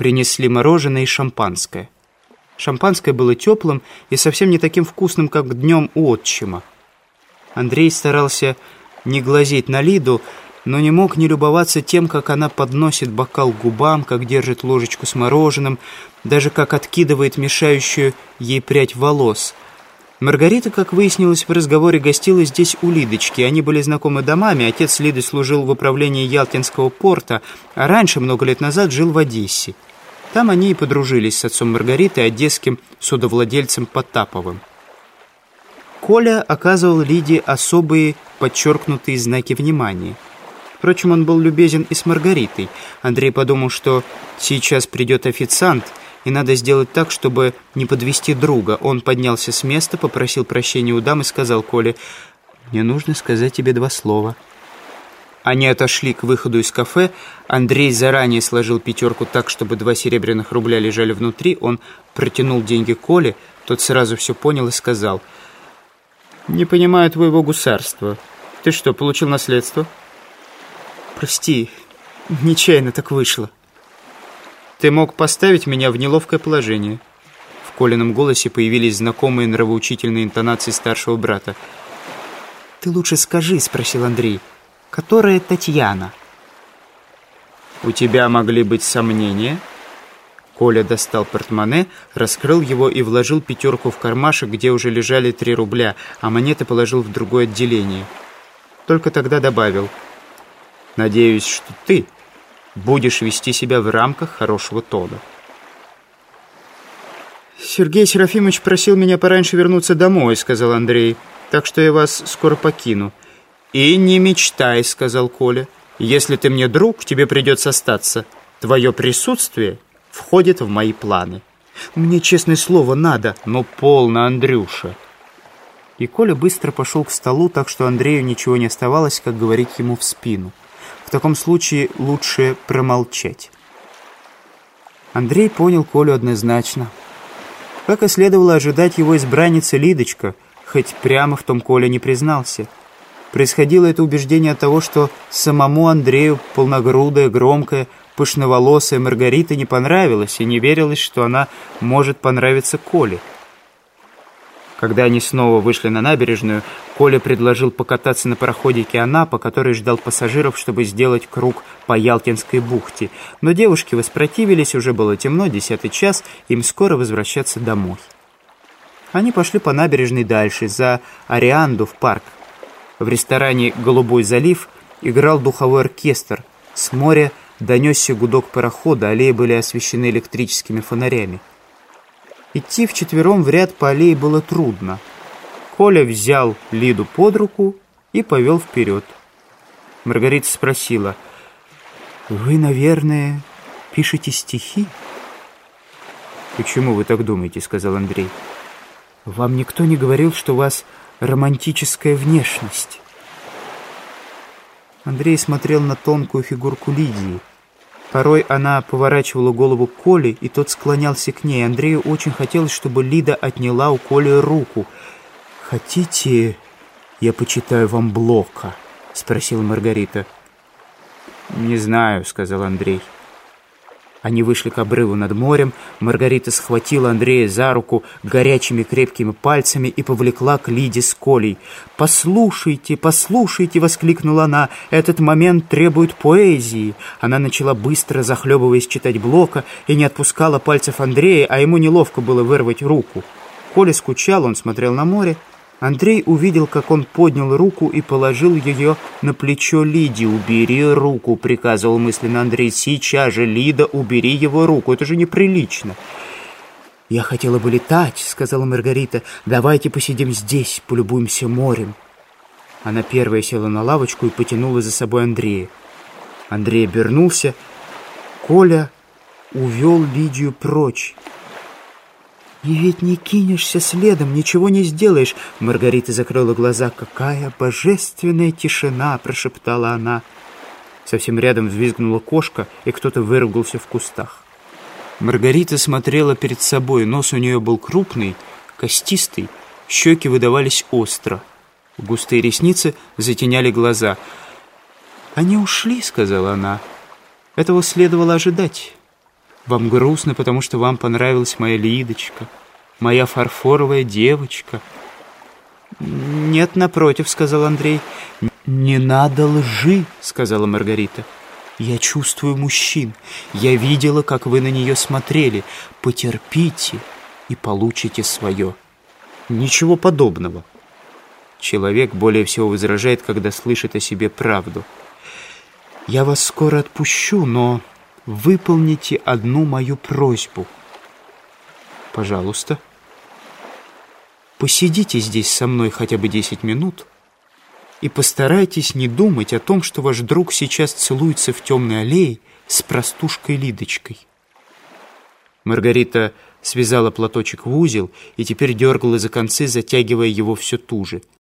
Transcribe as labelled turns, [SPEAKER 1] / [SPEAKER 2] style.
[SPEAKER 1] принесли мороженое и шампанское. Шампанское было теплым и совсем не таким вкусным, как днем у отчима. Андрей старался не глазеть на Лиду, но не мог не любоваться тем, как она подносит бокал к губам, как держит ложечку с мороженым, даже как откидывает мешающую ей прядь волос. Маргарита, как выяснилось в разговоре, гостила здесь у Лидочки. Они были знакомы домами, отец Лиды служил в управлении Ялтинского порта, а раньше, много лет назад, жил в Одессе. Там они и подружились с отцом Маргариты, одесским судовладельцем Потаповым. Коля оказывал Лиде особые подчеркнутые знаки внимания. Впрочем, он был любезен и с Маргаритой. Андрей подумал, что сейчас придет официант, и надо сделать так, чтобы не подвести друга. Он поднялся с места, попросил прощения у дам и сказал Коле, «Мне нужно сказать тебе два слова». Они отошли к выходу из кафе. Андрей заранее сложил пятерку так, чтобы два серебряных рубля лежали внутри. Он протянул деньги Коле. Тот сразу все понял и сказал, «Не понимаю твоего гусарства. Ты что, получил наследство?» «Прости, нечаянно так вышло». «Ты мог поставить меня в неловкое положение». В Колином голосе появились знакомые нравоучительные интонации старшего брата. «Ты лучше скажи», — спросил Андрей, — «которая Татьяна?» «У тебя могли быть сомнения?» Коля достал портмоне, раскрыл его и вложил пятерку в кармашек, где уже лежали три рубля, а монеты положил в другое отделение. Только тогда добавил. «Надеюсь, что ты будешь вести себя в рамках хорошего тона». «Сергей Серафимович просил меня пораньше вернуться домой», — сказал Андрей. «Так что я вас скоро покину». «И не мечтай», — сказал Коля. «Если ты мне друг, тебе придется остаться. Твое присутствие...» входит в мои планы. Мне, честное слово, надо, но полно, Андрюша. И Коля быстро пошел к столу, так что Андрею ничего не оставалось, как говорить ему в спину. В таком случае лучше промолчать. Андрей понял Колю однозначно. Как и следовало ожидать его избранница Лидочка, хоть прямо в том Коля не признался. Происходило это убеждение от того, что самому Андрею полногрудая, громкая, пышноволосая Маргарита не понравилась, и не верилось, что она может понравиться Коле. Когда они снова вышли на набережную, Коля предложил покататься на пароходике Анапа, который ждал пассажиров, чтобы сделать круг по Ялтинской бухте. Но девушки воспротивились, уже было темно, десятый час, им скоро возвращаться домой. Они пошли по набережной дальше, за Арианду в парк. В ресторане «Голубой залив» играл духовой оркестр. С моря Донесся гудок парохода, аллеи были освещены электрическими фонарями. Идти вчетвером в ряд по аллее было трудно. Коля взял Лиду под руку и повел вперед. Маргарита спросила, «Вы, наверное, пишете стихи?» «Почему вы так думаете?» — сказал Андрей. «Вам никто не говорил, что вас романтическая внешность?» Андрей смотрел на тонкую фигурку Лидии. Порой она поворачивала голову к Коле, и тот склонялся к ней. Андрею очень хотелось, чтобы Лида отняла у Коли руку. «Хотите, я почитаю вам Блока?» — спросила Маргарита. «Не знаю», — сказал Андрей. Они вышли к обрыву над морем. Маргарита схватила Андрея за руку горячими крепкими пальцами и повлекла к Лиде с Колей. «Послушайте, послушайте!» — воскликнула она. «Этот момент требует поэзии!» Она начала быстро, захлебываясь, читать Блока и не отпускала пальцев Андрея, а ему неловко было вырвать руку. Коля скучал, он смотрел на море. Андрей увидел, как он поднял руку и положил ее на плечо Лиди. «Убери руку», — приказывал мысленно Андрей. «Сейчас же, Лида, убери его руку, это же неприлично». «Я хотела бы летать», — сказала Маргарита. «Давайте посидим здесь, полюбуемся морем». Она первая села на лавочку и потянула за собой Андрея. Андрей обернулся. Коля увел Лидию прочь. «И ведь не кинешься следом, ничего не сделаешь!» Маргарита закрыла глаза. «Какая божественная тишина!» — прошептала она. Совсем рядом взвизгнула кошка, и кто-то выругался в кустах. Маргарита смотрела перед собой. Нос у нее был крупный, костистый, щеки выдавались остро. Густые ресницы затеняли глаза. «Они ушли», — сказала она. «Этого следовало ожидать». Вам грустно, потому что вам понравилась моя Лидочка, моя фарфоровая девочка. Нет, напротив, сказал Андрей. Не надо лжи, сказала Маргарита. Я чувствую мужчин. Я видела, как вы на нее смотрели. Потерпите и получите свое. Ничего подобного. Человек более всего возражает, когда слышит о себе правду. Я вас скоро отпущу, но выполните одну мою просьбу. Пожалуйста. Посидите здесь со мной хотя бы десять минут и постарайтесь не думать о том, что ваш друг сейчас целуется в темной аллее с простушкой Лидочкой. Маргарита связала платочек в узел и теперь дергала за концы, затягивая его все туже –